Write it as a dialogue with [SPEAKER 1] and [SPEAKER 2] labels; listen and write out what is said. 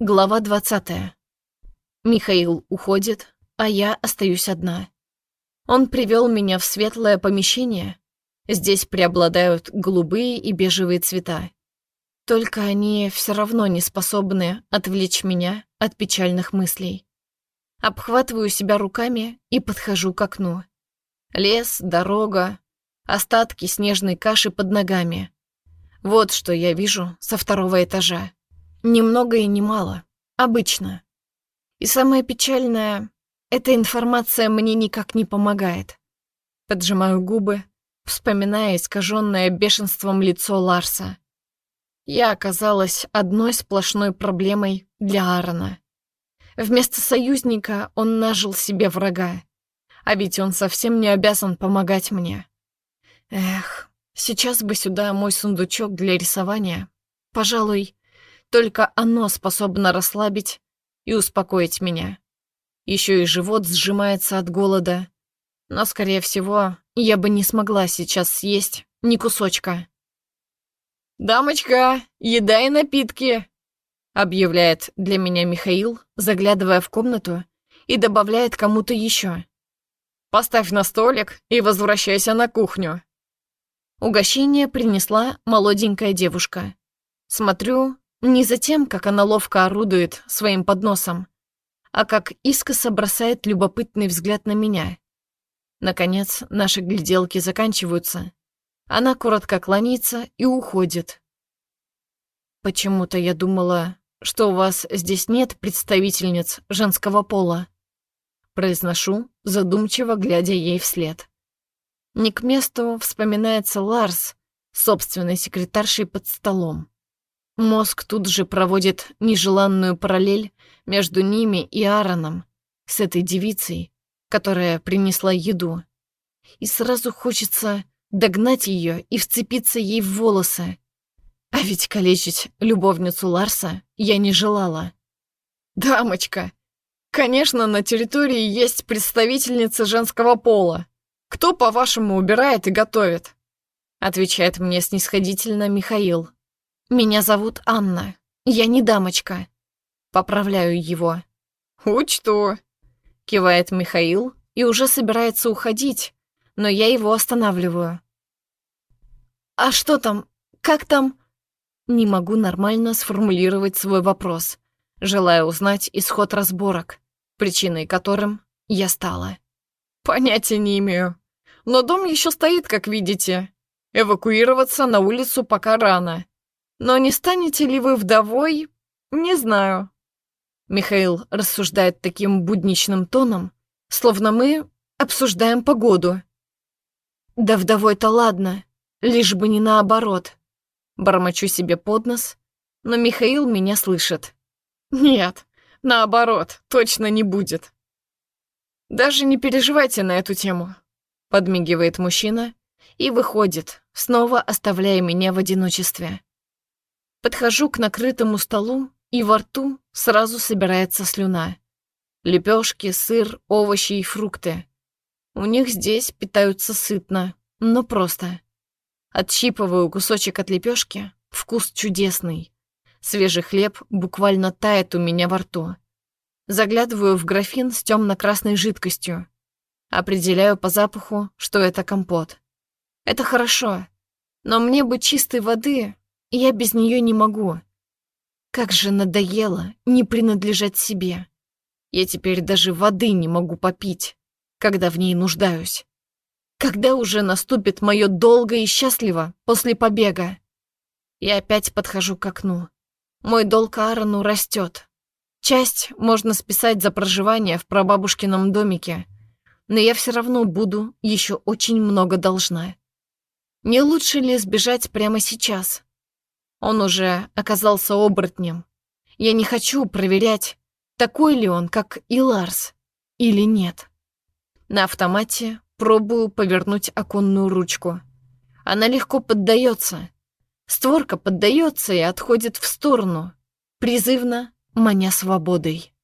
[SPEAKER 1] Глава 20. Михаил уходит, а я остаюсь одна. Он привел меня в светлое помещение. Здесь преобладают голубые и бежевые цвета. Только они все равно не способны отвлечь меня от печальных мыслей. Обхватываю себя руками и подхожу к окну. Лес, дорога, остатки снежной каши под ногами. Вот что я вижу со второго этажа. Немного и немало. Обычно. И самое печальное, эта информация мне никак не помогает. Поджимаю губы, вспоминая искаженное бешенством лицо Ларса. Я оказалась одной сплошной проблемой для Аарона. Вместо союзника он нажил себе врага. А ведь он совсем не обязан помогать мне. Эх, сейчас бы сюда мой сундучок для рисования. Пожалуй, только оно способно расслабить и успокоить меня. Еще и живот сжимается от голода. Но, скорее всего, я бы не смогла сейчас съесть ни кусочка. «Дамочка, еда и напитки!» объявляет для меня Михаил, заглядывая в комнату и добавляет кому-то еще. «Поставь на столик и возвращайся на кухню». Угощение принесла молоденькая девушка. Смотрю, не за тем, как она ловко орудует своим подносом, а как искоса бросает любопытный взгляд на меня. Наконец, наши гляделки заканчиваются. Она коротко клонится и уходит. Почему-то я думала, что у вас здесь нет представительниц женского пола. Произношу, задумчиво глядя ей вслед. Не к месту вспоминается Ларс, собственной секретаршей под столом. Мозг тут же проводит нежеланную параллель между ними и Аароном, с этой девицей, которая принесла еду. И сразу хочется догнать ее и вцепиться ей в волосы. А ведь калечить любовницу Ларса я не желала. «Дамочка, конечно, на территории есть представительница женского пола. Кто, по-вашему, убирает и готовит?» Отвечает мне снисходительно Михаил. «Меня зовут Анна. Я не дамочка». Поправляю его. «Учту», — кивает Михаил и уже собирается уходить, но я его останавливаю. «А что там? Как там?» Не могу нормально сформулировать свой вопрос, желая узнать исход разборок, причиной которым я стала. «Понятия не имею. Но дом еще стоит, как видите. Эвакуироваться на улицу пока рано. Но не станете ли вы вдовой, не знаю. Михаил рассуждает таким будничным тоном, словно мы обсуждаем погоду. Да вдовой-то ладно, лишь бы не наоборот. Бормочу себе под нос, но Михаил меня слышит. Нет, наоборот, точно не будет. Даже не переживайте на эту тему, подмигивает мужчина и выходит, снова оставляя меня в одиночестве. Подхожу к накрытому столу, и во рту сразу собирается слюна. Лепешки, сыр, овощи и фрукты. У них здесь питаются сытно, но просто. Отщипываю кусочек от лепешки, вкус чудесный. Свежий хлеб буквально тает у меня во рту. Заглядываю в графин с темно-красной жидкостью. Определяю по запаху, что это компот. Это хорошо, но мне бы чистой воды я без нее не могу. Как же надоело не принадлежать себе. Я теперь даже воды не могу попить, когда в ней нуждаюсь. Когда уже наступит мое долго и счастливо после побега? Я опять подхожу к окну. Мой долг Аарону растет. Часть можно списать за проживание в прабабушкином домике, но я все равно буду еще очень много должна. Не лучше ли сбежать прямо сейчас? Он уже оказался оборотнем. Я не хочу проверять, такой ли он, как и Ларс, или нет. На автомате пробую повернуть оконную ручку. Она легко поддается. Створка поддается и отходит в сторону, призывно маня свободой.